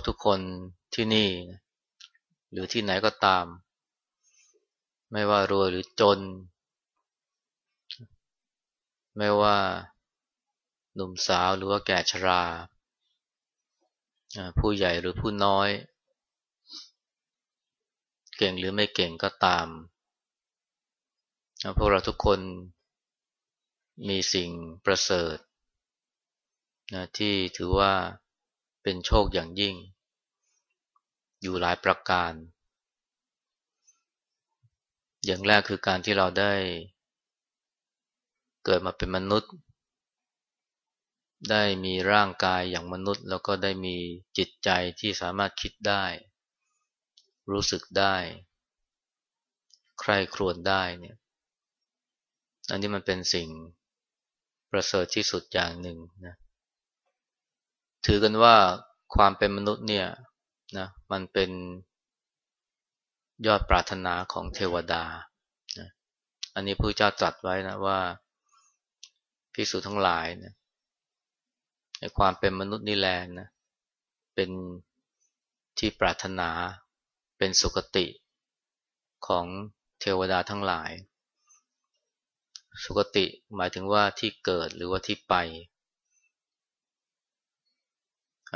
พวกเราทุกคนที่นี่ หรือที่ไหนก็ตาม ไม่ว่ารวยหรือจน ไม่ว่าหนุ่มสาวหรือว่าแก่ชรา ผู้ใหญ่หรือผู้น้อย เก่งหรือไม่เก่งก็ตามพวกเราทุกคนมีสิ่งประเสริฐนะที่ถือว่า เป็นโชคอย่างยิ่ง อยู่หลายประการ อย่างแรกคือการที่เราได้ เกิดมาเป็นมนุษย์ ได้มีร่างกายอย่างมนุษย์ แล้วก็ได้มีจิตใจที่สามารถคิดได้ รู้สึกได้ ใครครวญได้เนี่ยอันนี้มันเป็นสิ่งประเสริฐที่สุดอย่างหนึ่งนะ ถือกันว่าความเป็นมนุษย์เนี่ยนะมันเป็นยอดปรารถนาของเทวดานะอันนี้พระเจ้าตรัสไว้นะว่าพิสูจทั้งหลายนะในความเป็นมนุษย์นี่แหละนะเป็นที่ปรารถนาเป็นสุคติของเทวดาทั้งหลาย สุคติหมายถึงว่าที่เกิดหรือว่าที่ไป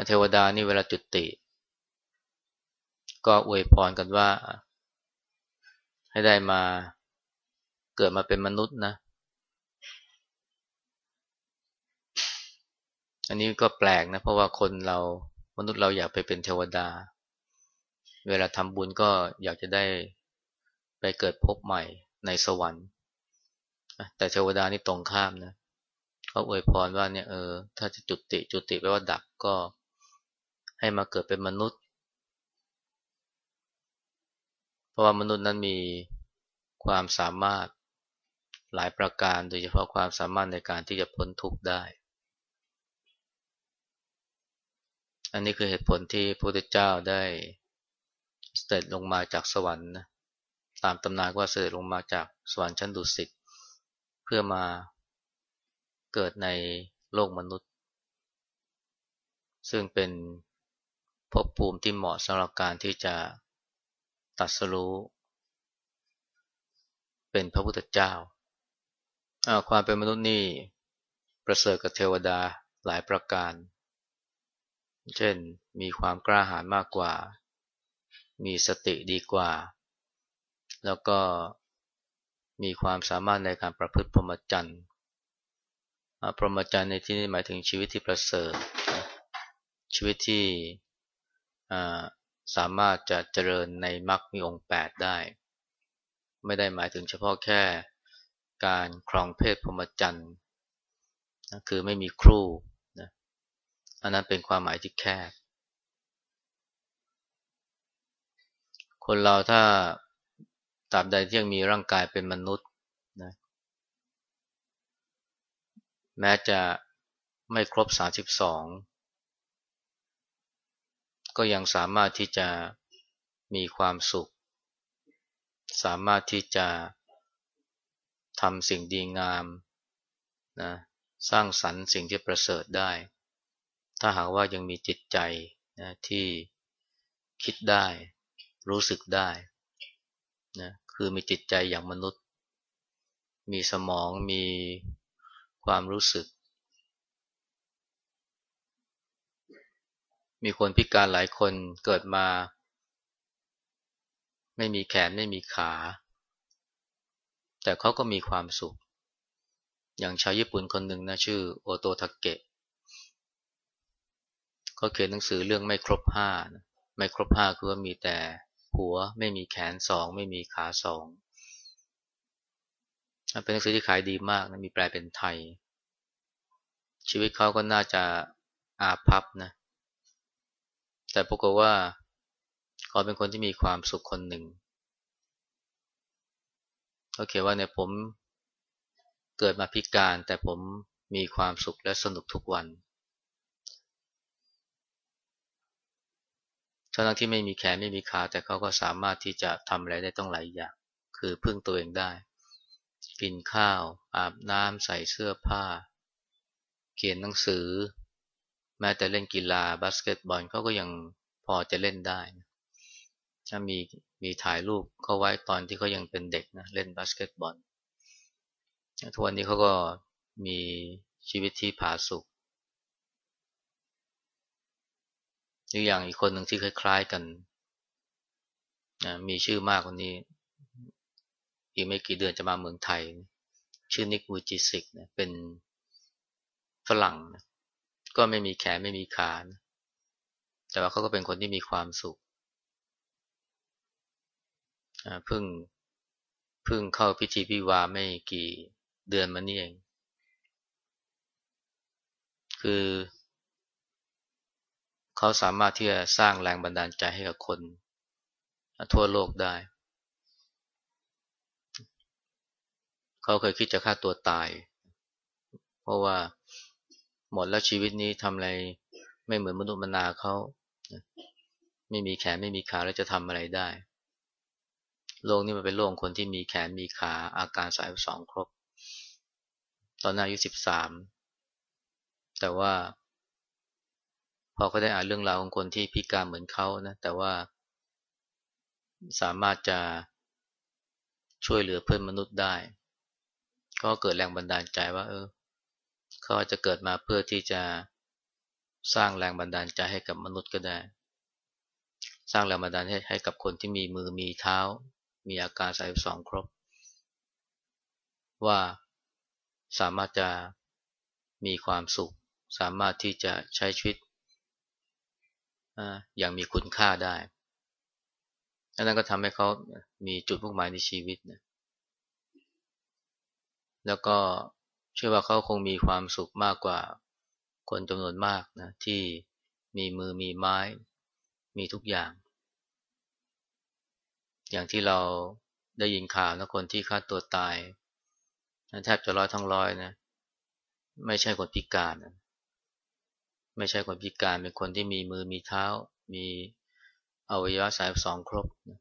เทวดานี่เวลาจุติ ก็อวยพรกันว่า ให้ได้มาเกิดมาเป็นมนุษย์นะ อันนี้ก็แปลกนะ เพราะว่าคนเรามนุษย์เราอยากไปเป็นเทวดา เวลาทำบุญก็อยากจะได้ไปเกิดพบใหม่ในสวรรค์ แต่เทวดานี่ตรงข้ามนะเขาอวยพรว่าเนี่ยเออถ้าจะจุติจุติแปลว่าดับก็ ให้มาเกิดเป็นมนุษย์ เพราะว่ามนุษย์นั้นมีความสามารถหลายประการ โดยเฉพาะความสามารถในการที่จะพ้นทุกข์ได้ อันนี้คือเหตุผลที่พระพุทธเจ้าได้เสด็จลงมาจากสวรรค์นะตามตำนานว่าเสด็จลงมาจากสวรรค์ชั้นดุสิตเพื่อมาเกิดในโลกมนุษย์ ซึ่งเป็น ภพภูมิที่เหมาะสำหรับการที่จะตัดสรู้ เป็นพระพุทธเจ้า ความเป็นมนุษย์นี่ประเสริฐกับเทวดาหลายประการ เช่นมีความกล้าหาญมากกว่า มีสติดีกว่า แล้วก็มีความสามารถในการประพฤติพรหมจรรย์พรหมจรรย์ในที่นี้หมายถึงชีวิตที่ประเสริฐ ชีวิตที่ สามารถจะเจริญในมรรคมีองค์8ได้ ไม่ได้หมายถึงเฉพาะแค่การครองเพศพรหมจรรย์คือไม่มีครูนะอันนั้นเป็นความหมายที่แคบ คนเราถ้าตราบใดที่ยังมีร่างกายเป็นมนุษย์นะแม้จะไม่ครบ 32 ก็ยังสามารถที่จะมีความสุข สามารถที่จะทำสิ่งดีงามนะสร้างสรรค์สิ่งที่ประเสริฐได้ ถ้าหากว่ายังมีจิตใจนะที่คิดได้ รู้สึกได้นะคือมีจิตใจอย่างมนุษย์ มีสมองมีความรู้สึก มีคนพิการหลายคนเกิดมา ไม่มีแขนไม่มีขา แต่เขาก็มีความสุข อย่างชาวญี่ปุ่นคนหนึ่งนะชื่อโอโตทาเกะเขาเขียนหนังสือเรื่องไม่ครบห้าไม่ครบห้าคือว่ามีแต่หัวไม่มีแขนสองไม่มีขาสองเป็นหนังสือที่ขายดีมากนะมีแปลเป็นไทย ชีวิตเขาก็น่าจะอาภัพนะ แต่ปรากฏว่าเขาเป็นคนที่มีความสุขคนหนึ่งเขาเขียนว่าเนี่ยผมเกิดมาพิการแต่ผมมีความสุขและสนุกทุกวันทั้งที่ไม่มีแขนไม่มีขาแต่เขาก็สามารถที่จะทำอะไรได้ต้องหลายอย่าง คือพึ่งตัวเองได้ กินข้าว อาบน้ำใส่เสื้อผ้า เขียนหนังสือ แม้แต่เล่นกีฬาบาสเกตบอลเขาก็ยังพอจะเล่นได้ถ้ามีมีถ่ายรูปเขาไว้ตอนที่เขายังเป็นเด็กนะเล่นบาสเกตบอลทุกวันนี้เขาก็มีชีวิตที่ผาสุกหรืออย่างอีกคนหนึ่งที่คล้ายๆกันนะมีชื่อมากคนนี้ อีกไม่กี่เดือนจะมาเมืองไทย ชื่อนิกวูจิสิกนะเป็นฝรั่งนะ ก็ไม่มีแขนไม่มีขานแต่ว่าเขาก็เป็นคนที่มีความสุขเพิ่งเพิ่งเข้าพิธีวิวาไม่กี่เดือนมานี่เอง คือ เขาสามารถที่จะสร้างแรงบันดาลใจให้กับคน ทั่วโลกได้ เขาเคยคิดจะฆ่าตัวตาย เพราะว่า หมดแล้วชีวิตนี้ทำอะไรไม่เหมือนมนุษย์มนาเขาไม่มีแขนไม่มีขาแล้วจะทำอะไรได้ โลกนี้มันเป็นโลกคนที่มีแขนมีขาอาการสายสองครบ ตอนอายุสิบสามแต่ว่า พอเขาได้อ่านเรื่องราวของคนที่พิการเหมือนเขานะแต่ว่า สามารถจะช่วยเหลือเพื่อนมนุษย์ได้ ก็เกิดแรงบันดาลใจว่า เออ เขาจะเกิดมาเพื่อที่จะสร้างแรงบันดาลใจให้กับมนุษย์ก็ได้ สร้างแรงบันดาลใจให้กับคนที่มีมือมีเท้า มีอาการสายสองครบ ว่าสามารถจะมีความสุข สามารถที่จะใช้ชีวิตอย่างมีคุณค่าได้นนั้นก็ทำให้เขามีจุดมุ่งหมายในชีวิตนะแล้วก็ เชื่อว่าเขาคงมีความสุขมากกว่าคนจำนวนมากนะที่มีมือมีไม้ มีทุกอย่าง อย่างที่เราได้ยินข่าวนะคนที่ฆ่าตัวตายแทบจะร้อยทั้งร้อยนะไม่ใช่คนพิการนะไม่ใช่คนพิการเป็นคนที่มีมือมีเท้า มีอวัยวะสายสองครบนะ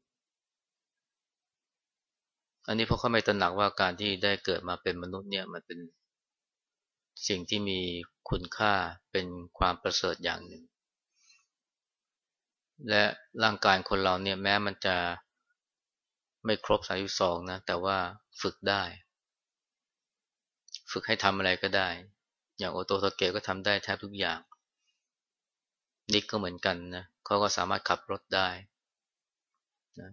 อันนี้เพราะเขาไม่ตระหนักว่าการที่ได้เกิดมาเป็นมนุษย์เนี่ยมันเป็น สิ่งที่มีคุณค่าเป็นความประเสริฐอย่างหนึ่ง และร่างกายคนเราเนี่ยแม้มันจะไม่ครบสายุสองนะ แต่ว่าฝึกได้ ฝึกให้ทำอะไรก็ได้ อย่างโอโตโทเกะก็ทำได้แทบทุกอย่าง นิกก็เหมือนกันนะเขาก็สามารถขับรถได้นะ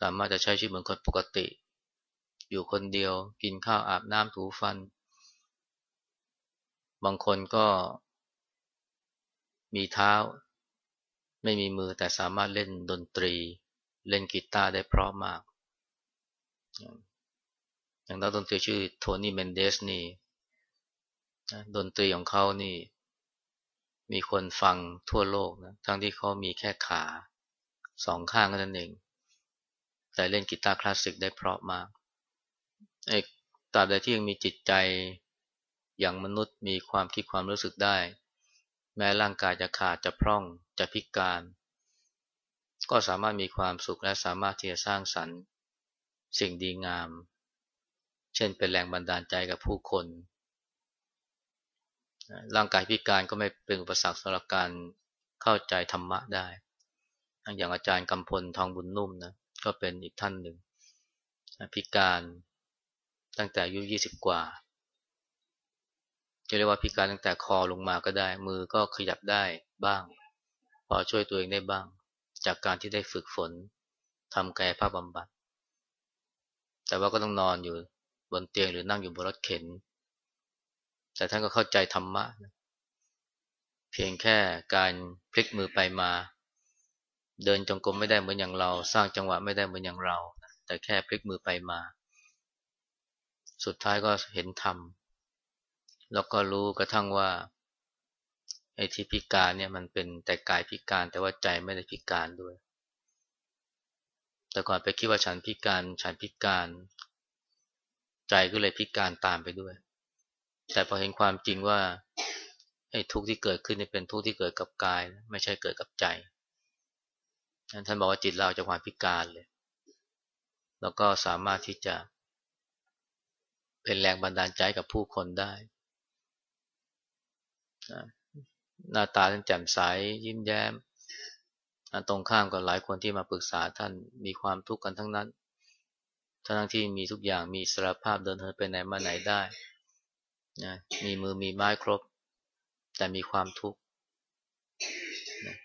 สามารถจะใช้ชีวิตเหมือนคนปกติ อยู่คนเดียวกินข้าวอาบน้ำถูฟัน บางคนก็มีเท้า ไม่มีมือแต่สามารถเล่นดนตรี เล่นกีตาร์ได้เพราะมาก อย่างนักดนตรีชื่อโทนี่เมนเดสนี่ดนตรีของเขานี่ มีคนฟังทั่วโลกนะทั้งที่เขามีแค่ขาสองข้างนั่นเอง แต่เล่นกีตาร์คลาสสิกได้เพราะมากไอ้ตราบใดที่ยังมีจิตใจ อย่างมนุษย์มีความคิดความรู้สึกได้ แม้ร่างกายจะขาดจะพร่องจะพิการ ก็สามารถมีความสุขและสามารถที่จะสร้างสรรค์ สิ่งดีงาม เช่นเป็นแรงบันดาลใจกับผู้คน ร่างกายพิการก็ไม่เป็นอุปสรรคสำหรับการเข้าใจธรรมะได้ อย่างอาจารย์กำพลทองบุญนุ่มนะก็เป็นอีกท่านหนึ่งพิการตั้งแต่อายุ20กว่า จะเรียกว่าพิการตั้งแต่คอลงมาก็ได้ มือก็ขยับได้บ้าง พอช่วยตัวเองได้บ้าง จากการที่ได้ฝึกฝนทำกายภาพบำบัด แต่ว่าก็ต้องนอนอยู่บนเตียงหรือนั่งอยู่บนรถเข็น แต่ท่านก็เข้าใจธรรมะเพียงแค่การพลิกมือไปมา เดินจงกรมไม่ได้เหมือนอย่างเรา สร้างจังหวะไม่ได้เหมือนอย่างเรา แต่แค่พลิกมือไปมา สุดท้ายก็เห็นธรรม แล้วก็รู้กระทั่งว่าไอ้ที่พิการเนี่ยมันเป็นแต่กายพิการแต่ว่าใจไม่ได้พิการด้วย แต่ก่อนไปคิดว่าฉันพิการฉันพิการ ใจก็เลยพิการตามไปด้วย แต่พอเห็นความจริงว่าไอ้ทุกข์ที่เกิดขึ้นนี่เป็นทุกข์ที่เกิดกับกาย ไม่ใช่เกิดกับใจท่านบอกว่าจิตเราจะความพิการเลย แล้วก็สามารถที่จะเป็นแรงบันดาลใจกับผู้คนได้ หน้าตาท่านแจ่มใสยิ้มแย้มตรงข้ามกับหลายคนที่มาปรึกษาท่านมีความทุกข์กันทั้งนั้น ทั้งที่มีทุกอย่างมีสารภาพเดินเหินไปไหนมาไหนได้นะมีมือมีไม้ครบ แต่มีความทุกข์นะ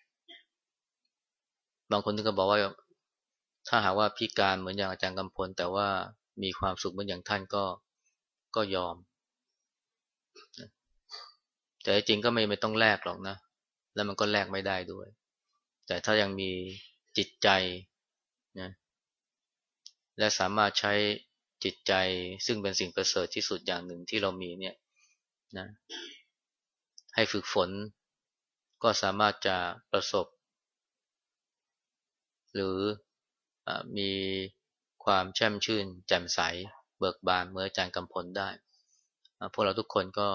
บางคนถึงก็บอกว่า ถ้าหากว่าพิการเหมือนอย่างอาจารย์กำพล แต่ว่ามีความสุขเหมือนอย่างท่านก็ก็ยอม แต่จริงก็ไม่ไม่ต้องแลกหรอกนะ แล้วมันก็แลกไม่ได้ด้วย แต่ถ้ายังมีจิตใจนะและสามารถใช้จิตใจซึ่งเป็นสิ่งประเสริฐที่สุดอย่างหนึ่งที่เรามีเนี่ยนะให้ฝึกฝน ก็สามารถจะประสบ หรืออมีความแช่มชื่น แจ่มใส เบิกบานเมื่ออาจารย์กำพลได้ พวกเราทุกคนก็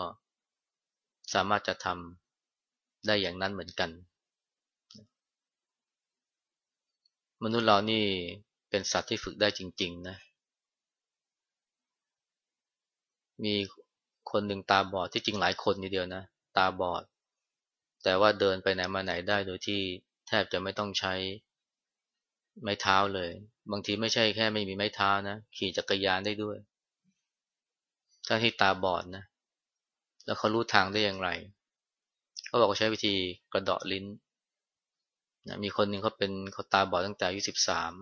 สามารถจะทำได้อย่างนั้นเหมือนกัน มนุษย์เรานี่เป็นสัตว์ที่ฝึกได้จริง ๆ นะ มีคนหนึ่งตาบอดที่จริงหลายคนทีเดียวนะ ตาบอด แต่ว่าเดินไปไหนมาไหนได้โดยที่แทบจะไม่ต้องใช้ไม้เท้าเลย บางทีไม่ใช่แค่ไม่มีไม้เท้านะ ขี่จักรยานได้ด้วย ถ้าที่ตาบอดนะ แล้วเขารู้ทางได้อย่างไร เขาบอกว่าใช้วิธีกระเดาะลิ้นนะมีคนหนึ่งเขาเป็นเขาตาบอดตั้งแต่อายุสิบสาม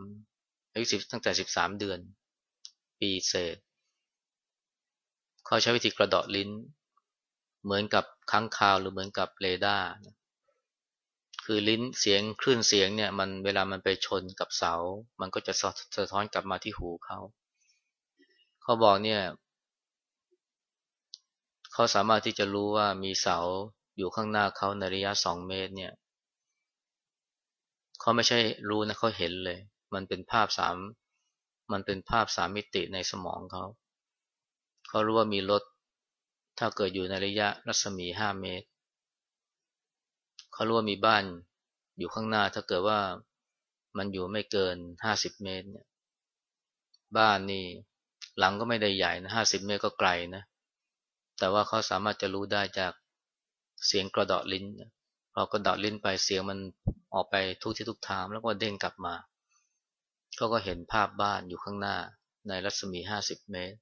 อายุสิบตั้งแต่สิบสามเดือน ปีเศษ เขาใช้วิธีกระเดาะลิ้น เหมือนกับค้างคาวหรือเหมือนกับเรดาร์คือลิ้นเสียงคลื่นเสียงเนี่ยมันเวลามันไปชนกับเสา มันก็จะสะท้อนกลับมาที่หูเขา เขาบอกเนี่ย เขาสามารถที่จะรู้ว่ามีเสาอยู่ข้างหน้าเขาในระยะสองเมตรเนี่ยเขาไม่ใช่รู้นะเขาเห็นเลย มันเป็นภาพสามมันเป็นภาพสามมิติในสมองเขาเขารู้ว่ามีรถถ้าเกิดอยู่ในระยะรัศมีห้าเมตรเขารู้ว่ามีบ้านอยู่ข้างหน้าถ้าเกิดว่ามันอยู่ไม่เกินห้าสิบเมตรเนี่ย บ้านนี่หลังก็ไม่ได้ใหญ่นะห้าสิบเมตรก็ไกลนะ แต่ว่าเขาสามารถจะรู้ได้จากเสียงกระดาะลิ้นพอกระดาะลิ้นไปเสียงมันออกไปทุกที่ทุกทางแล้วก็เด้งกลับมาเขาก็เห็นภาพบ้านอยู่ข้างหน้าในรัศมีห้าสิบเมตร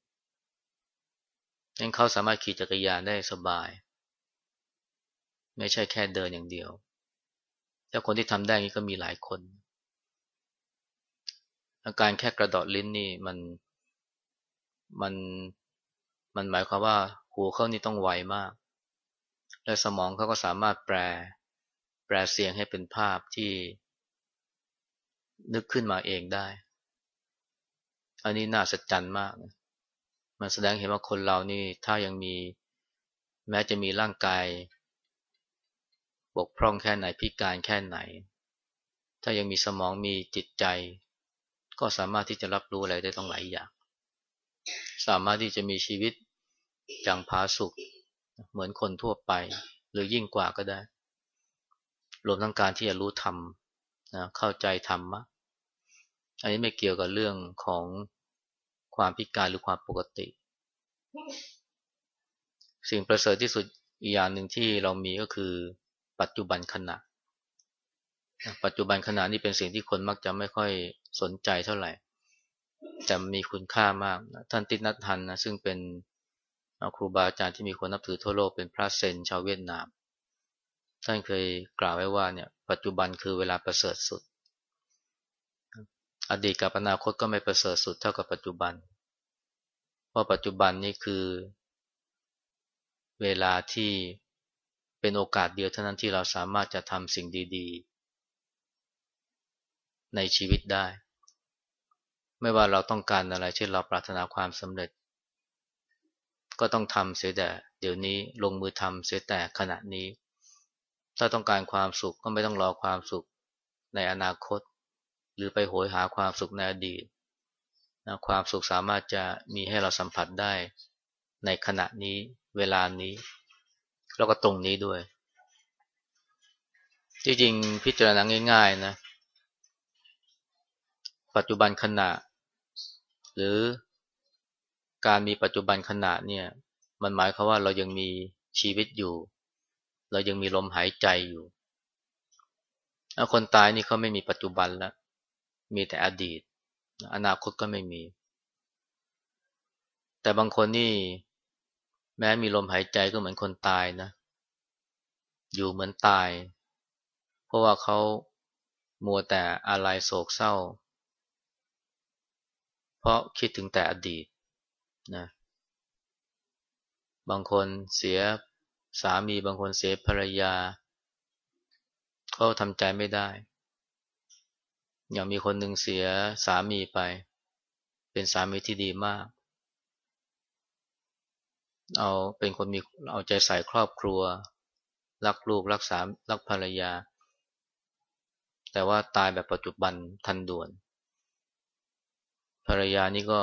งั้นเขาสามารถขี่จักรยานได้สบาย ไม่ใช่แค่เดินอย่างเดียวแล้วคนที่ทำได้นี้ก็มีหลายคน อาการแค่กระดอดลิ้นนี่มันมันมันหมายความว่า หูเขานี่ต้องไวมาก และสมองเขาก็สามารถแปล แปลเสียงให้เป็นภาพที่ นึกขึ้นมาเองได้ อันนี้น่าสัจจันมาก มันแสดงเห็นว่าคนเรานี่ถ้ายังมี แม้จะมีร่างกาย บกพร่องแค่ไหนพิการแค่ไหน ถ้ายังมีสมองมีจิตใจ ก็สามารถที่จะรับรู้อะไรได้ต้องหลายอย่างสามารถที่จะมีชีวิต อย่างผาสุกเหมือนคนทั่วไป หรือยิ่งกว่าก็ได้ รวมทั้งการที่จะรู้ธรรมนะเข้าใจธรรมะอันนี้ไม่เกี่ยวกับเรื่องของความพิการหรือความปกติ สิ่งประเสริฐที่สุดอีกอย่างหนึ่งที่เรามีก็คือ ปัจจุบันขณะ ปัจจุบันขณะนี่เป็นสิ่งที่คนมักจะไม่ค่อยสนใจเท่าไหร่แต่มีคุณค่ามาก ท่านตินัททันนะซึ่งเป็น ครูบาอาจารย์ที่มีคนนับถือทั่วโลกเป็นพระเซนชาวเวียดนาม ท่านเคยกล่าวไว้ว่าเนี่ยปัจจุบันคือเวลาประเสริฐสุด อดีตกับอนาคตก็ไม่ประเสริฐสุดเท่ากับปัจจุบัน เพราะปัจจุบันนี้คือ เวลาที่เป็นโอกาสเดียวเท่านั้นที่เราสามารถจะทำสิ่งดีๆ ในชีวิตได้ ไม่ว่าเราต้องการอะไรเช่นเราปรารถนาความสำเร็จ ก็ต้องทำเสียแต่เดี๋ยวนี้ลงมือทำเสียแต่ขณะนี้ ถ้าต้องการความสุขก็ไม่ต้องรอความสุขในอนาคต หรือไปโหยหาความสุขในอดีตนะความสุขสามารถจะมีให้เราสัมผัสได้ในขณะนี้เวลานี้ แล้วก็ตรงนี้ด้วยที่จริงพิจารณาง่ายๆนะ ปัจจุบันขณะ หรือ การมีปัจจุบันขณะเนี่ย มันหมายความว่าเรายังมีชีวิตอยู่ เรายังมีลมหายใจอยู่คนตายนี่เขาไม่มีปัจจุบันแล้ว มีแต่อดีต อนาคตก็ไม่มี แต่บางคนนี่ แม้มีลมหายใจก็เหมือนคนตายนะ อยู่เหมือนตาย เพราะว่าเขามัวแต่อะไรโศกเศร้า เพราะคิดถึงแต่อดีต นะ บางคนเสียสามีบางคนเสียภรรยาเขาทำใจไม่ได้ อย่างมีคนหนึ่งเสียสามีไป เป็นสามีที่ดีมาก เอาเป็นคนมีเอาใจใส่ครอบครัว รักลูกรักสามรักภรรยา แต่ว่าตายแบบปัจจุบันทันด่วน ภรรยานี่ก็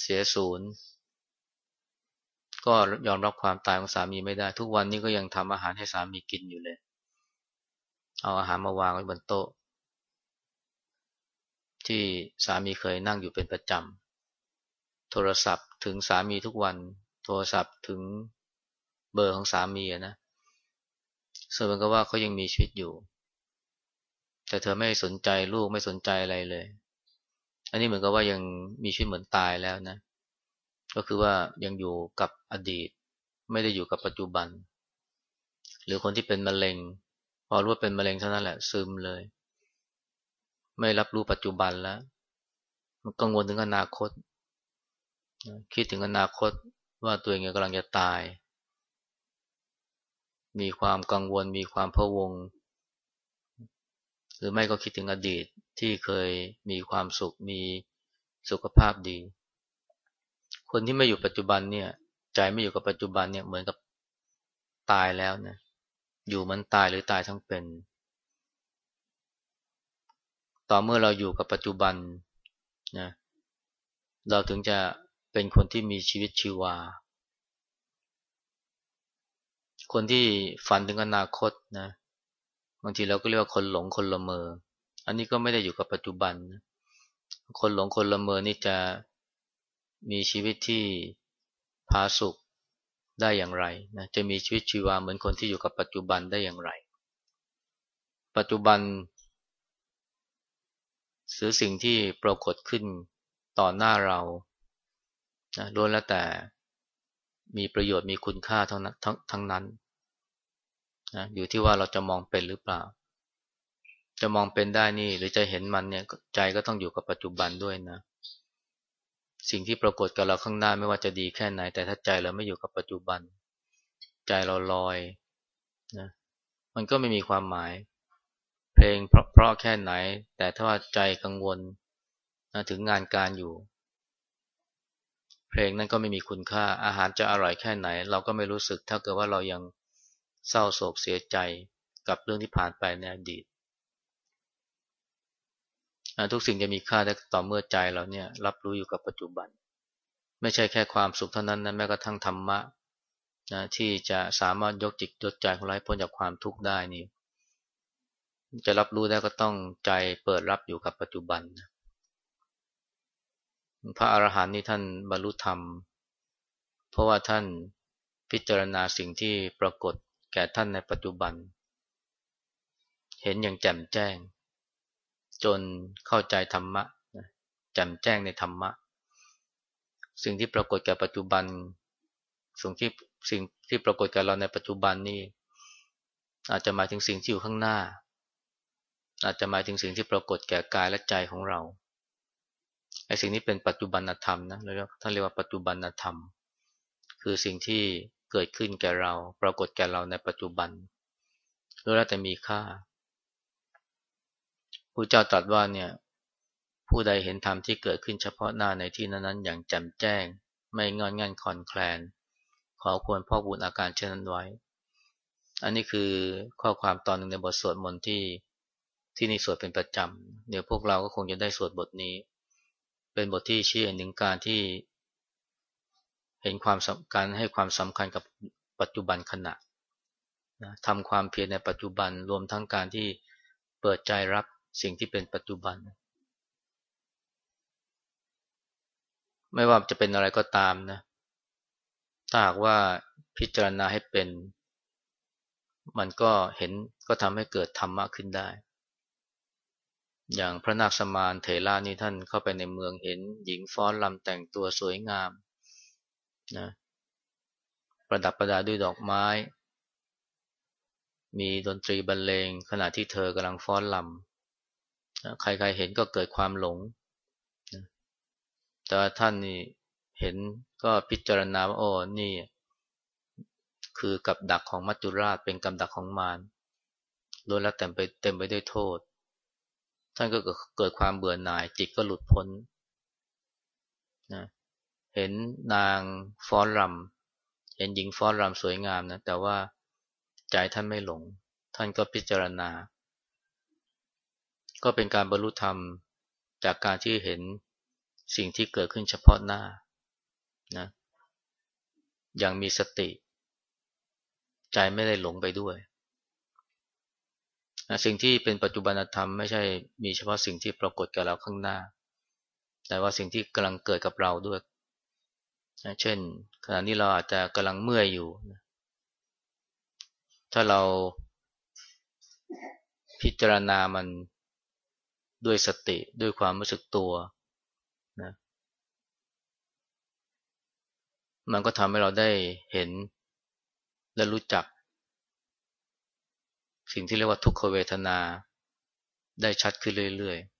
เสียศูนย์ ก็ยอมรับความตายของสามีไม่ได้ ทุกวันนี้ก็ยังทำอาหารให้สามีกินอยู่เลย เอาอาหารมาวางไว้บนโต๊ะ ที่สามีเคยนั่งอยู่เป็นประจำ โทรศัพท์ถึงสามีทุกวัน โทรศัพท์ถึงเบอร์ของสามีนะส่วนมันก็ว่าเขายังมีชีวิตอยู่ แต่เธอไม่สนใจลูกไม่สนใจอะไรเลย อันนี้เหมือนกับว่ายังมีชีวิตเหมือนตายแล้วนะ ก็คือว่ายังอยู่กับอดีต ไม่ได้อยู่กับปัจจุบัน หรือคนที่เป็นมะเร็ง พอรู้ว่าเป็นมะเร็งเท่านั้นแหละ ซึมเลย ไม่รับรู้ปัจจุบันแล้วมันกังวลถึงอนาคต คิดถึงอนาคตว่าตัวเองกำลังจะตาย มีความกังวลมีความพะวง หรือไม่ก็คิดถึงอดีต ที่เคยมีความสุขมีสุขภาพดี คนที่ไม่อยู่ปัจจุบันเนี่ยใจไม่อยู่กับปัจจุบันเนี่ยเหมือนกับตายแล้วนะอยู่มันตายหรือตายทั้งเป็น ต่อเมื่อเราอยู่กับปัจจุบันนะเราถึงจะเป็นคนที่มีชีวิตชีวา คนที่ฝันถึงอนาคตนะบางทีเราก็เรียกว่าคนหลงคนละเมอ อันนี้ก็ไม่ได้อยู่กับปัจจุบัน คนหลงคนละเมอนี่จะมีชีวิตที่พาสุขได้อย่างไรนะจะมีชีวิตชีวาเหมือนคนที่อยู่กับปัจจุบันได้อย่างไร ปัจจุบันสือสิ่งที่ปรากฏขึ้นต่อหน้าเรานะล้วนแล้วแต่มีประโยชน์มีคุณค่าทั้งนั้นทั้งนั้นนะอยู่ที่ว่าเราจะมองเป็นหรือเปล่า จะมองเป็นได้นี่ หรือจะเห็นมันเนี่ยใจก็ต้องอยู่กับปัจจุบันด้วยนะ สิ่งที่ปรากฏกับเราข้างหน้าไม่ว่าจะดีแค่ไหน แต่ถ้าใจเราไม่อยู่กับปัจจุบัน ใจเราลอยนะมันก็ไม่มีความหมาย เพลงเพราะแค่ไหน แต่ถ้าว่าใจกังวลนะถึงงานการอยู่ เพลงนั้นก็ไม่มีคุณค่าอาหารจะอร่อยแค่ไหน เราก็ไม่รู้สึกถ้าเกิดว่าเรายังเศร้าโศกเสียใจกับเรื่องที่ผ่านไปในอดีต ทุกสิ่งจะมีค่าได้ต่อเมื่อใจเราเนี่ยรับรู้อยู่กับปัจจุบัน ไม่ใช่แค่ความสุขเท่านั้นนะแม้กระทั่งธรรมะนะที่จะสามารถยกจิตยกใจของเราพ้นจากความทุกข์ได้นี่จะรับรู้ได้ก็ต้องใจเปิดรับอยู่กับปัจจุบันพระอรหันต์นี่ท่านบรรลุธรรม เพราะว่าท่านพิจารณาสิ่งที่ปรากฏแก่ท่านในปัจจุบัน เห็นอย่างแจ่มแจ้ง จนเข้าใจธรรมะแจ่มแจ้งในธรรมะ สิ่งที่ปรากฏแก่ปัจจุบัน สิ่งที่สิ่งที่ปรากฏแก่เราในปัจจุบันนี่อาจจะหมายถึงสิ่งที่อยู่ข้างหน้า อาจจะหมายถึงสิ่งที่ปรากฏแก่กายและใจของเราไอ้สิ่งนี้เป็นปัจจุบันธรรมนะแล้วท่านเรียกว่าปัจจุบันธรรม คือสิ่งที่เกิดขึ้นแก่เรา ปรากฏแก่เราในปัจจุบันแล้วแต่มีค่า ระเจ้าตรัสว่าเนี่ยผู้ใดเห็นธรรมที่เกิดขึ้นเฉพาะหน้าในที่นั้นๆ อย่างแจ่มแจ้ง ไม่งอนงันคอนแคลน ขอควรพ่อบุญอาการเช่นนั้นไว้ อันนี้คือข้อความตอนหนึ่งในบทสวดมนต์ที่ที่นี่สวดเป็นประจำ เดี๋ยวพวกเราก็คงจะได้สวดบทนี้ เป็นบทที่ชี้ถึงการที่ เห็นความสำคัญให้ความสำคัญกับปัจจุบันขณะนะทำความเพียรในปัจจุบันรวมทั้งการที่เปิดใจรับ สิ่งที่เป็นปัจจุบัน ไม่ว่าจะเป็นอะไรก็ตามนะ ถ้าหากว่าพิจารณาให้เป็น มันก็เห็นก็ทำให้เกิดธรรมะขึ้นได้ อย่างพระนาคสมานเถระนี่ท่านเข้าไปในเมืองเห็น หญิงฟ้อนลำแต่งตัวสวยงามนะประดับประดาด้วยดอกไม้ มีดนตรีบรรเลงขณะที่เธอกำลังฟ้อนลำ ใครๆเห็นก็เกิดความหลง แต่ท่านนี่เห็นก็พิจารณาว่าโอ้นี่ คือกับดักของมัจจุราชเป็นกับดักของมารล้วนแล้วเต็มไปเต็มไปด้วยโทษ ท่านก็เกิดความเบื่อหน่าย จิตก็หลุดพ้นนะเห็นนางฟ้อนรำเห็นหญิงฟ้อนรำสวยงามนะแต่ว่าใจท่านไม่หลง ท่านก็พิจารณา ก็เป็นการบรรลุธรรมจากการที่เห็นสิ่งที่เกิดขึ้นเฉพาะหน้านะอย่างมีสติ ใจไม่ได้หลงไปด้วยนะสิ่งที่เป็นปัจจุบันธรรมไม่ใช่มีเฉพาะสิ่งที่ปรากฏกับเราข้างหน้า แต่ว่าสิ่งที่กำลังเกิดกับเราด้วยนะเช่น ขณะนี้เราอาจจะกำลังเมื่อยอยู่นะถ้าเราพิจารณามัน ด้วยสติด้วยความรู้สึกตัวนะมันก็ทำให้เราได้เห็นและรู้จัก สิ่งที่เรียกว่าทุกขเวทนาได้ชัดขึ้นเรื่อยๆ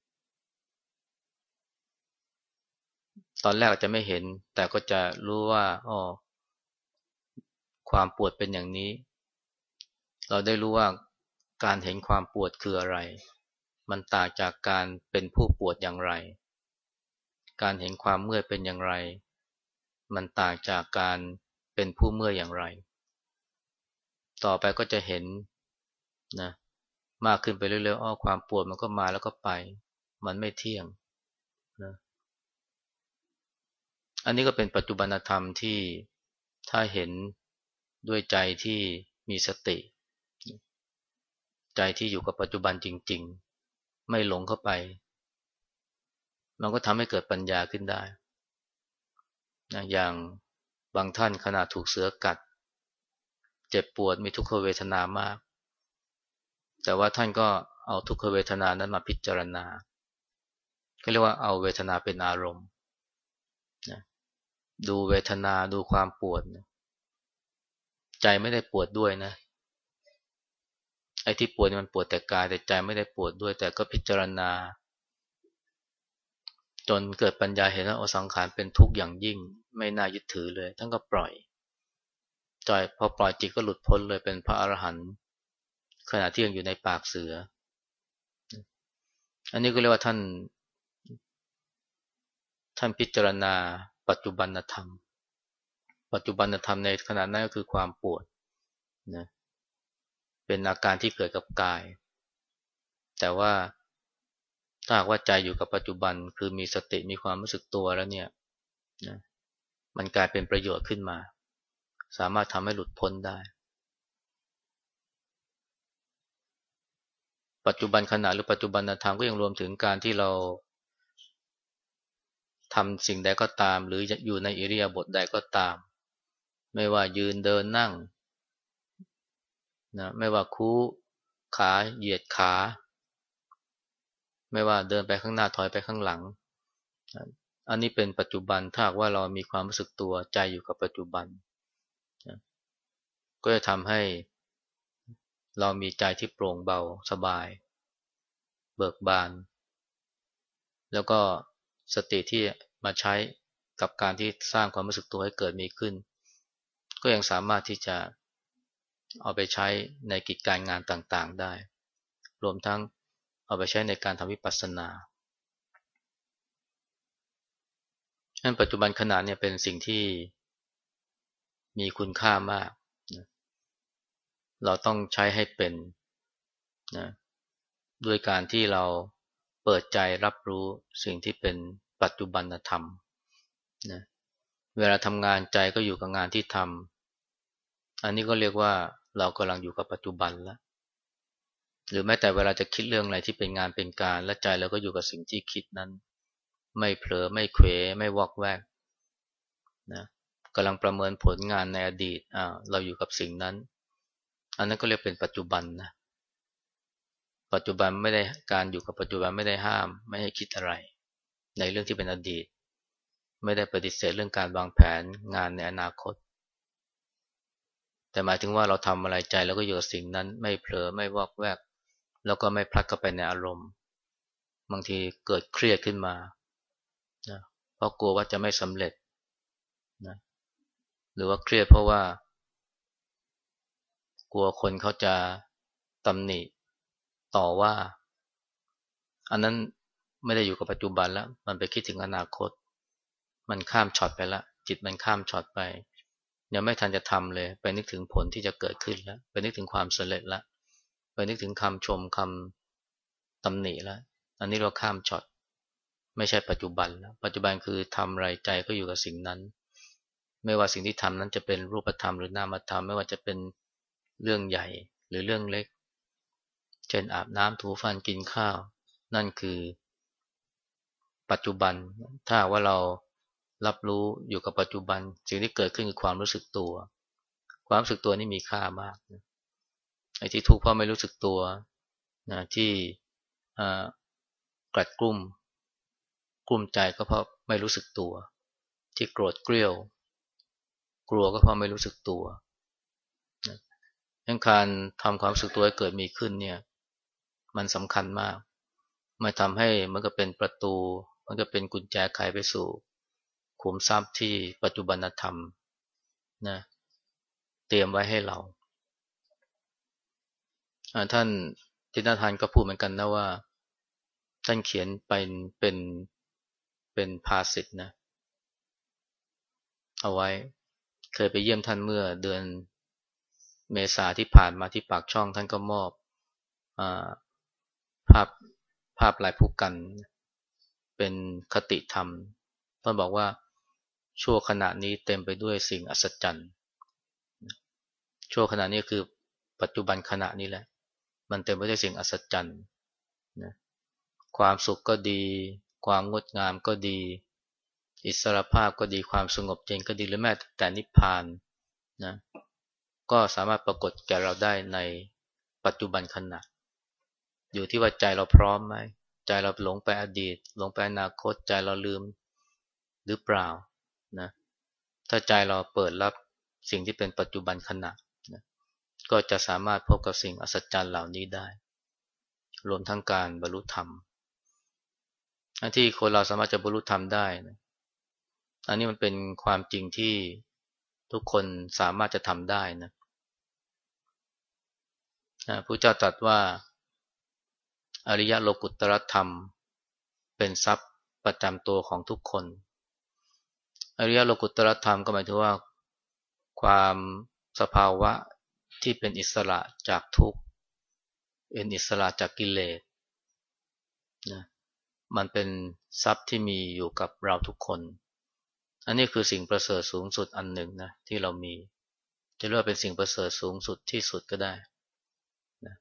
ตอนแรกอาจจะไม่เห็น แต่ก็จะรู้ว่าอ๋อความปวดเป็นอย่างนี้ เราได้รู้ว่าการเห็นความปวดคืออะไร มันต่างจากการเป็นผู้ปวดอย่างไร การเห็นความเมื่อยเป็นอย่างไร มันต่างจากการเป็นผู้เมื่อยอย่างไร ต่อไปก็จะเห็นนะมากขึ้นไปเรื่อยๆ อ้อความปวดมันก็มาแล้วก็ไป มันไม่เที่ยงนะอันนี้ก็เป็นปัจจุบันธรรมที่ถ้าเห็นด้วยใจที่มีสติ ใจที่อยู่กับปัจจุบันจริง ๆ ไม่หลงเข้าไป มันก็ทำให้เกิดปัญญาขึ้นได้นะอย่างบางท่านขณะถูกเสือกัด เจ็บปวดมีทุกขเวทนามาก แต่ว่าท่านก็เอาทุกขเวทนานั้นมาพิจารณาก็เรียกว่าเอาเวทนาเป็นอารมณ์นะดูเวทนาดูความปวดนะใจไม่ได้ปวดด้วยนะ อ้ที่ปวดมันปวดแต่กายแต่ใจไม่ได้ปวดด้วย แต่ก็พิจารณา จนเกิดปัญญาเห็นว่าอสังขารเป็นทุกข์อย่างยิ่ง ไม่น่ายึดถือเลย ท่านก็ปล่อยจอยพอปล่อยจิตก็หลุดพ้นเลยเป็นพระอรหันต์ขณะที่ยังอยู่ในปากเสือ อันนี้ก็เรียกว่าท่าน ท่านพิจารณา ปัจจุบันธรรม ปัจจุบันธรรมในขณะนั้นก็คือความปวดนะเเป็นอาการที่เกิดกับกาย แต่ว่าถ้าหากว่าใจอยู่กับปัจจุบันคือมีสติมีความรู้สึกตัวแล้วเนี่ยนะมันกลายเป็นประโยชน์ขึ้นมา สามารถทำให้หลุดพ้นได้ ปัจจุบันขณะหรือปัจจุบันธรรมก็ยังรวมถึงการที่เราทำสิ่งใดก็ตาม หรืออยู่ในอิริยาบถใดก็ตาม ไม่ว่ายืนเดินนั่ง นะไม่ว่าคู่ขาเหยียดขา ไม่ว่าเดินไปข้างหน้าถอยไปข้างหลัง อันนี้เป็นปัจจุบันถ้าว่าเรามีความรู้สึกตัวใจอยู่กับปัจจุบันก็จะทำให้เรามีใจที่โปร่งเบาสบาย เบิกบาน แล้วก็สติที่มาใช้กับการที่สร้างความรู้สึกตัวให้เกิดมีขึ้น ก็ยังสามารถที่จะ เอาไปใช้ในกิจการงานต่างๆได้ รวมทั้งเอาไปใช้ในการทำวิปัสสนาอันปัจจุบันขณะเนี่ยเป็นสิ่งที่มีคุณค่ามากนะเราต้องใช้ให้เป็นนะด้วยการที่เราเปิดใจรับรู้สิ่งที่เป็นปัจจุบันธรรมนะเวลาทำงานใจก็อยู่กับงานที่ทำอันนี้ก็เรียกว่า เรากำลังอยู่กับปัจจุบันแล้ว หรือแม้แต่เวลาจะคิดเรื่องอะไรที่เป็นงานเป็นการ และใจเราก็อยู่กับสิ่งที่คิดนั้น ไม่เผลอไม่เขวไม่วอกแวกนะกำลังประเมินผลงานในอดีตอ่าเราอยู่กับสิ่งนั้น อันนั้นก็เรียกเป็นปัจจุบันนะปัจจุบันไม่ได้การอยู่กับปัจจุบันไม่ได้ห้าม ไม่ให้คิดอะไร ในเรื่องที่เป็นอดีต ไม่ได้ปฏิเสธเรื่องการวางแผนงานในอนาคต แต่หมายถึงว่าเราทำอะไรใจแล้วก็อยู่กับสิ่งนั้น ไม่เผลอไม่วอกแวก แล้วก็ไม่พลัดเข้าไปในอารมณ์ บางทีเกิดเครียดขึ้นมานะเพราะกลัวว่าจะไม่สำเร็จนะหรือว่าเครียดเพราะว่า กลัวคนเขาจะตำหนิต่อว่า อันนั้นไม่ได้อยู่กับปัจจุบันแล้ว มันไปคิดถึงอนาคต มันข้ามช็อตไปแล้วจิตมันข้ามช็อตไป ยังไม่ทันจะทำเลย ไปนึกถึงผลที่จะเกิดขึ้นแล้ว ไปนึกถึงความสำเร็จแล้ว ไปนึกถึงคำชมคำตำหนิแล้ว อันนี้เราข้ามช็อต ไม่ใช่ปัจจุบันแล้ว ปัจจุบันคือทำไรใจก็อยู่กับสิ่งนั้น ไม่ว่าสิ่งที่ทำนั้นจะเป็นรูปธรรมหรือนามธรรม ไม่ว่าจะเป็นเรื่องใหญ่หรือเรื่องเล็ก เช่นอาบน้ำถูฟันกินข้าว นั่นคือ ปัจจุบัน ถ้าว่าเรา รับรู้อยู่กับปัจจุบัน สิ่งที่เกิดขึ้นคือความรู้สึกตัว ความรู้สึกตัวนี่มีค่ามากไอ้ที่ทุกข์เพราะไม่รู้สึกตัวนะที่กลัดกลุ้มกลุ้มใจก็เพราะไม่รู้สึกตัว ที่โกรธเกลียว กลัวก็เพราะไม่รู้สึกตัวดังการทำความรู้สึกตัวให้เกิดมีขึ้นเนี่ย มันสำคัญมากมาทำให้มันก็เป็นประตู มันก็เป็นกุญแจไขไปสู่ ขุมทรัพย์ที่ปัจจุบันธรรมนะเตรียมไว้ให้เราท่านทินาทานก็พูดเหมือนกันนะว่า ท่านเขียนเป็นเป็นเป็นภาษิตนะ เอาไว้เคยไปเยี่ยมท่านเมื่อเดือนเมษาที่ผ่านมาที่ปากช่องท่านก็มอบอภาพภาพลายผู้กัน เป็นคติธรรมท่านบอกว่า ชั่วขณะนี้เต็มไปด้วยสิ่งอัศจรรย์ ชั่วขณะนี้คือปัจจุบันขณะนี้แหละ มันเต็มไปด้วยสิ่งอัศจรรย์นะความสุขก็ดี ความงดงามก็ดี อิสรภาพก็ดีความสงบเย็นก็ดีหรือแม้แต่นิพพานนะก็สามารถปรากฏแก่เราได้ในปัจจุบันขณะ อยู่ที่ว่าใจเราพร้อมไหม ใจเราหลงไปอดีต หลงไปอนาคต ใจเราลืมหรือเปล่า นะถ้าใจเราเปิดรับสิ่งที่เป็นปัจจุบันขณะนะก็จะสามารถพบกับสิ่งอัศจรรย์เหล่านี้ได้ รวมทั้งการบรรลุธรรมที่คนเราสามารถจะบรรลุธรรมได้นะอันนี้มันเป็นความจริงที่ทุกคนสามารถจะทำได้นะพระเจ้าตรัสว่า อริยโลกุตรธรรม เป็นทรัพย์ประจำตัวของทุกคน อริยโลกุตรธรรมก็หมายถึงว่าความสภาวะที่เป็นอิสระจากทุกข์เป็นอิสระจากกิเลสนะมันเป็นทรัพย์ที่มีอยู่กับเราทุกคน อันนี้คือสิ่งประเสริฐสูงสุดอันหนึ่งนะที่เรามี จะเรียกว่าเป็นสิ่งประเสริฐสูงสุดที่สุดก็ได้นะ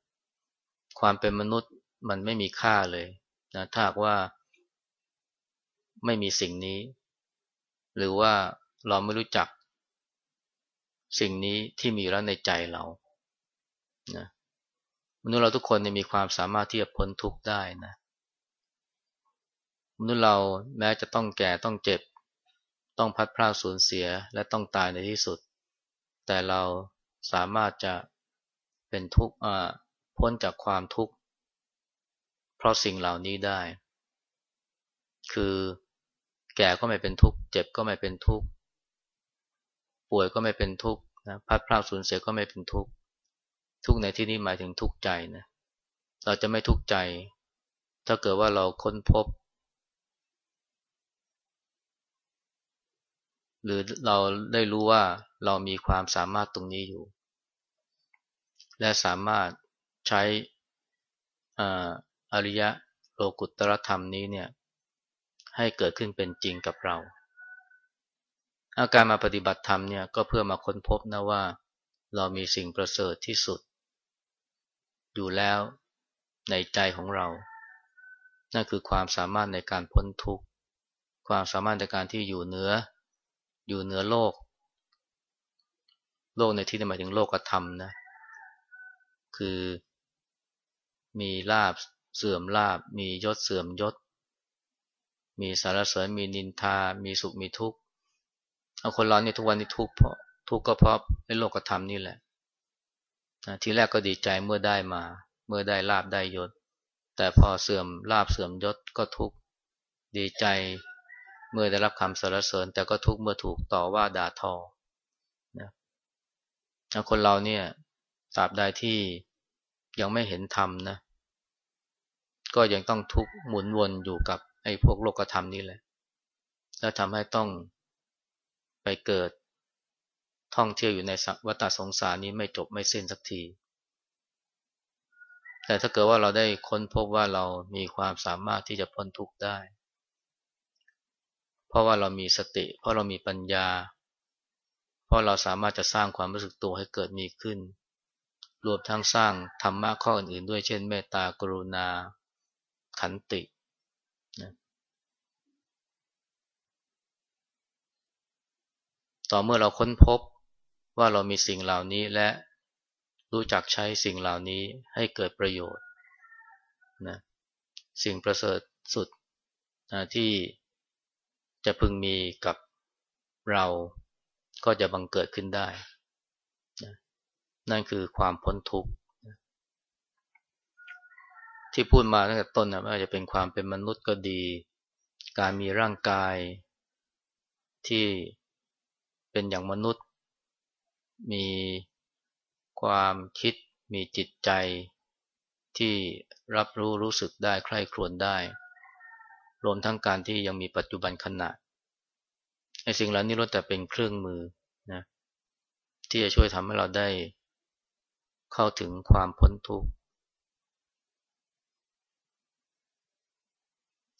ความเป็นมนุษย์มันไม่มีค่าเลยนะถ้าว่าไม่มีสิ่งนี้ หรือว่าเราไม่รู้จักสิ่งนี้ที่มีแล้วในใจเรานะมนุษย์เราทุกคนมีความสามารถที่จะพ้นทุกข์ได้นะมนุษย์เราแม้จะต้องแก่ต้องเจ็บ ต้องพัดพลาดสูญเสียและต้องตายในที่สุด แต่เราสามารถจะเป็นทุกข์พ้นจากความทุกข์เพราะสิ่งเหล่านี้ได้ คือ แก่ก็ไม่เป็นทุกข์ เจ็บก็ไม่เป็นทุกข์ ป่วยก็ไม่เป็นทุกข์นะพัดพลาดสูญเสียก็ไม่เป็นทุกข์ ทุกข์ในที่นี้หมายถึงทุกข์ใจนะ เราจะไม่ทุกข์ใจ ถ้าเกิดว่าเราค้นพบ หรือเราได้รู้ว่าเรามีความสามารถตรงนี้อยู่ และสามารถใช้อริยะโลกุตตรธรรมนี้เนี่ย ให้เกิดขึ้นเป็นจริงกับเรา อาการมาปฏิบัติธรรมเนี่ยก็เพื่อมาค้นพบนะว่า เรามีสิ่งประเสริฐที่สุด อยู่แล้วในใจของเรา นั่นคือความสามารถในการพ้นทุกข์ ความสามารถในการที่อยู่เหนือ อยู่เหนือโลก โลกในที่นี้หมายถึงโลกธรรมนะ คือมีลาบเสื่อมลาบ มียศเสื่อมยศ มีสารเสริญมีนินทา มีสุขมีทุกข์เอาคนเราเนี่ยทุกวันนี้ทุกข์เพราะทุกข์ก็เพราะไอ้โลกธรรมนี่แหละทีแรกก็ดีใจเมื่อได้มา เมื่อได้ลาบได้ยศ แต่พอเสื่อมลาบเสื่อมยศก็ทุกข์ดีใจเมื่อได้รับคำสรรเสริญ แต่ก็ทุกข์เมื่อถูกต่อว่าด่าทอนะคนเราเนี่ยตราบใดที่ยังไม่เห็นธรรมนะ ก็ยังต้องทุกข์หมุนวนอยู่กับ ไอ้พวกโลกธรรมนี่แหละ แล้วทำให้ต้องไปเกิดท่องเที่ยวอยู่ในวัฏสงสารนี้ไม่จบไม่สิ้นสักที แต่ถ้าเกิดว่าเราได้ค้นพบว่าเรามีความสามารถที่จะพ้นทุกข์ได้ เพราะว่าเรามีสติ เพราะเรามีปัญญา เพราะเราสามารถจะสร้างความรู้สึกตัวให้เกิดมีขึ้น รวมทั้งสร้างธรรมะข้ออื่นๆด้วยเช่นเมตตากรุณา ขันติ ต่อเมื่อเราค้นพบว่าเรามีสิ่งเหล่านี้และรู้จักใช้สิ่งเหล่านี้ให้เกิดประโยชน์นะสิ่งประเสริฐสุดนะที่จะพึงมีกับเราก็จะบังเกิดขึ้นได้นะนั่นคือความพ้นทุกข์ที่พูดมาตั้งแต่ต้นนะว่าจะเป็นความเป็นมนุษย์ก็ดี การมีร่างกายที่ เป็นอย่างมนุษย์ มีความคิด มีจิตใจที่รับรู้รู้สึกได้ใคร่ครวญได้ รวมทั้งการที่ยังมีปัจจุบันขณะไอ้สิ่งเหล่านี้ล้วนแต่เป็นเครื่องมือนะที่จะช่วยทำให้เราได้เข้าถึงความพ้นทุกข์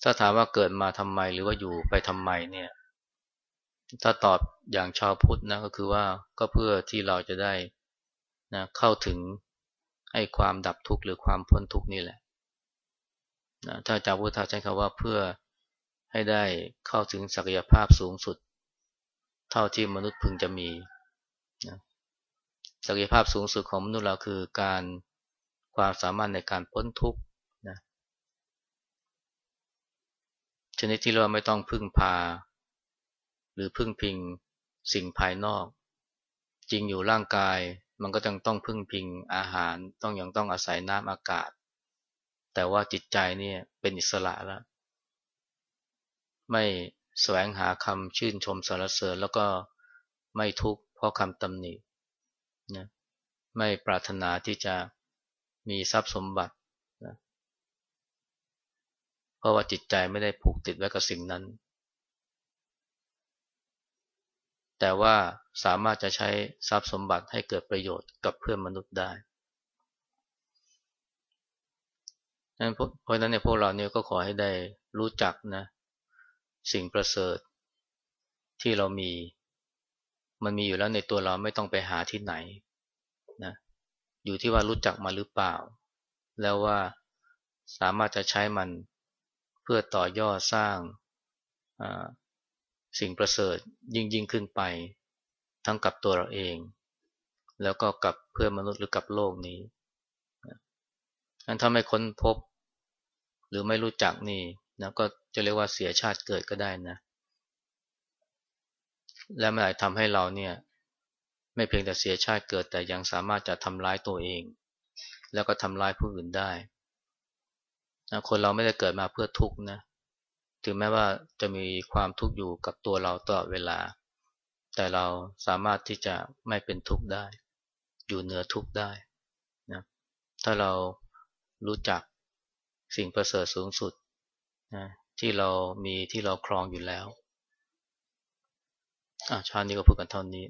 ถ้าถามว่าเกิดมาทำไมหรือว่าอยู่ไปทำไมเนี่ย ถ้าตอบอย่างชาวพุทธนะก็คือว่าก็เพื่อที่เราจะได้นะเข้าถึงไอ้ความดับทุกข์หรือความพ้นทุกข์นี่แหละนะถ้าจากพุทธาใช้คำว่าเพื่อให้ได้เข้าถึงศักยภาพสูงสุด เท่าที่มนุษย์พึงจะมีนะศักยภาพสูงสุดของมนุษย์เราคือการความสามารถในการพ้นทุกข์นะชนิดที่เราไม่ต้องพึ่งพา หรือพึ่งพิงสิ่งภายนอก จริงอยู่ร่างกายมันก็ต้องต้องพึ่งพิงอาหารต้องยังต้องอาศัยน้ำอากาศ แต่ว่าจิตใจเนี่ยเป็นอิสระแล้ว ไม่แสวงหาคำชื่นชมสรรเสริญแล้วก็ไม่ทุกข์เพราะคำตำหนินะไม่ปรารถนาที่จะมีทรัพย์สมบัตินะเพราะว่าจิตใจไม่ได้ผูกติดไว้กับสิ่งนั้น แต่ว่าสามารถจะใช้ทรัพย์สมบัติให้เกิดประโยชน์กับเพื่อนมนุษย์ได้เพราะนั้นเนี่ยพวกเราเนี่ยก็ขอให้ได้รู้จักนะสิ่งประเสริฐที่เรามี มันมีอยู่แล้วในตัวเราไม่ต้องไปหาที่ไหนนะอยู่ที่ว่ารู้จักมาหรือเปล่า แล้วว่าสามารถจะใช้มันเพื่อต่อยอดสร้าง สิ่งประเสริฐยิ่งยิ่งขึ้นไป ทั้งกับตัวเราเอง แล้วก็กับเพื่อนมนุษย์หรือกับโลกนี้อันถ้าไม่ค้นพบ หรือไม่รู้จักนี่นะก็จะเรียกว่าเสียชาติเกิดก็ได้นะ และมันอาจทำให้เราเนี่ย ไม่เพียงแต่เสียชาติเกิดแต่ยังสามารถจะทำร้ายตัวเอง แล้วก็ทำร้ายผู้อื่นได้คนเราไม่ได้เกิดมาเพื่อทุกข์นะ ถึงแม้ว่าจะมีความทุกข์อยู่กับตัวเราตลอดเวลา แต่เราสามารถที่จะไม่เป็นทุกข์ได้ อยู่เหนือทุกข์ได้นะถ้าเรารู้จักสิ่งประเสริฐสูงสุดนะที่เรามีที่เราครองอยู่แล้วอะชาตินี้ก็พูดกันเท่านี้